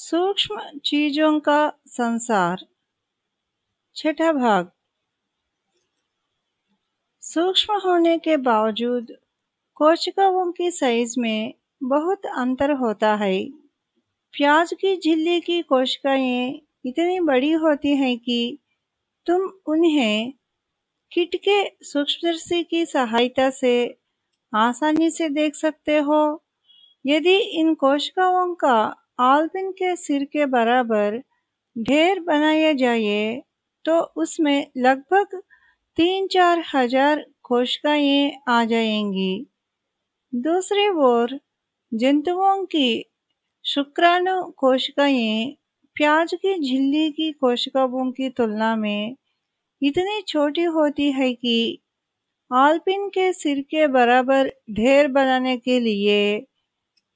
सूक्ष्म चीज़ों का संसार। छठा भाग। सूक्ष्म होने के बावजूद कोशिकाओं की साइज़ में बहुत अंतर होता है। प्याज की झिल्ली की कोशिकाएँ इतनी बड़ी होती हैं कि तुम उन्हें किट के सूक्ष्मदर्शी की सहायता से आसानी से देख सकते हो। यदि इन कोशिकाओं का आलपिन के सिर के बराबर ढेर बनाया जाए तो उसमें लगभग तीन चार हज़ार कोशिकाएँ आ जाएँगी। दूसरी ओर, जंतुओं की शुक्राणु कोशिकाएँ प्याज की झिल्ली की कोशिकाओं की तुलना में इतनी छोटी होती है कि आलपिन के सिर के बराबर ढेर बनाने के लिए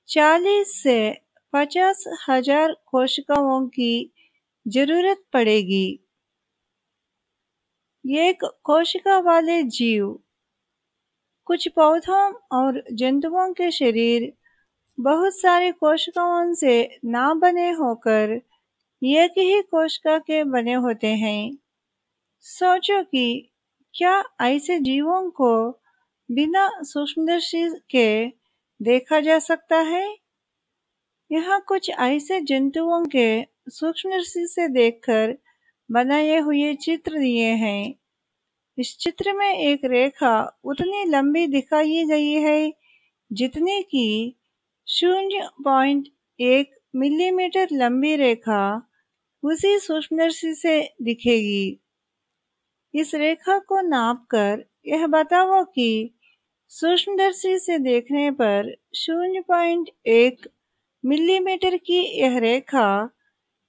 40 से पचास हज़ार कोशिकाओं की ज़रूरत पड़ेगी। एक कोशिका वाले जीव कुछ पौधों और जंतुओं के शरीर, बहुत सारे कोशिकाओं से ना बने होकर एक ही कोशिका के बने होते हैं। सोचो कि क्या ऐसे जीवों को बिना सूक्ष्मदर्शी के देखा जा सकता है? यहाँ कुछ ऐसे जंतुओं के सूक्ष्मदर्शी से देखकर बनाए हुए चित्र दिए हैं। इस चित्र में एक रेखा उतनी लंबी दिखाई गई है जितनी की शून्य पॉइंट एक मिलीमीटर लंबी रेखा उसी सूक्ष्मदर्शी से दिखेगी। इस रेखा को नापकर यह बताओ कि सूक्ष्मदर्शी से देखने पर शून्य पॉइंट एक मिलीमीटर की यह रेखा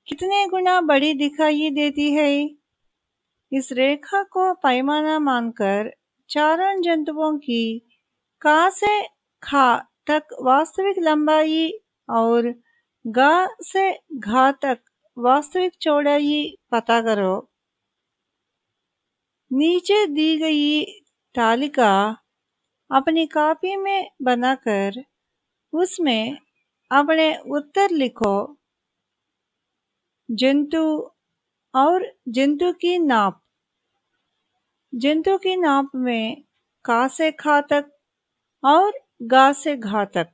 कितने गुना बड़ी दिखाई देती है? इस रेखा को पैमाना मानकर चारों जंतुओं की का से खा तक वास्तविक लंबाई और गा से घा तक वास्तविक चौड़ाई पता करो। नीचे दी गई तालिका अपनी कॉपी में बनाकर उसमें अपने उत्तर लिखो जंतु और जंतु की नाप जंतु की नाप में का से खा तक और गा से घा तक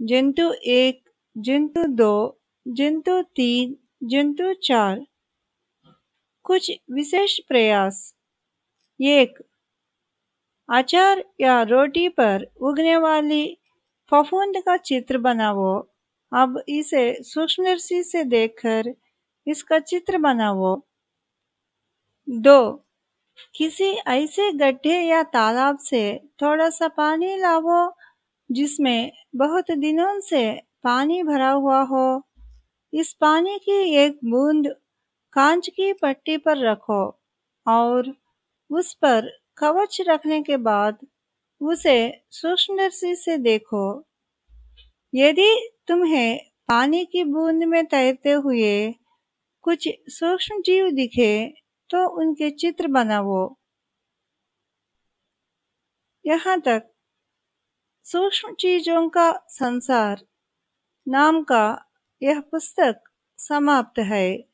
जंतु एक जंतु दो जंतु तीन जंतु चार कुछ विशेष प्रयास एक अचार या रोटी पर उगने वाली फफूंद का चित्र बनाओ अब इसे सूक्ष्म से देखकर इसका चित्र बनाओ दो किसी ऐसे गड्ढे या तालाब से थोड़ा सा पानी लाओ जिसमें बहुत दिनों से पानी भरा हुआ हो इस पानी की एक बूंद कांच की पट्टी पर रखो और उस पर कवच रखने के बाद उसे सूक्ष्मदर्शी से देखो। यदि तुम्हें पानी की बूंद में तैरते हुए कुछ सूक्ष्म जीव दिखे तो उनके चित्र बनाओ यहाँ तक। सूक्ष्म चीज़ों का संसार नाम का यह पुस्तक समाप्त है।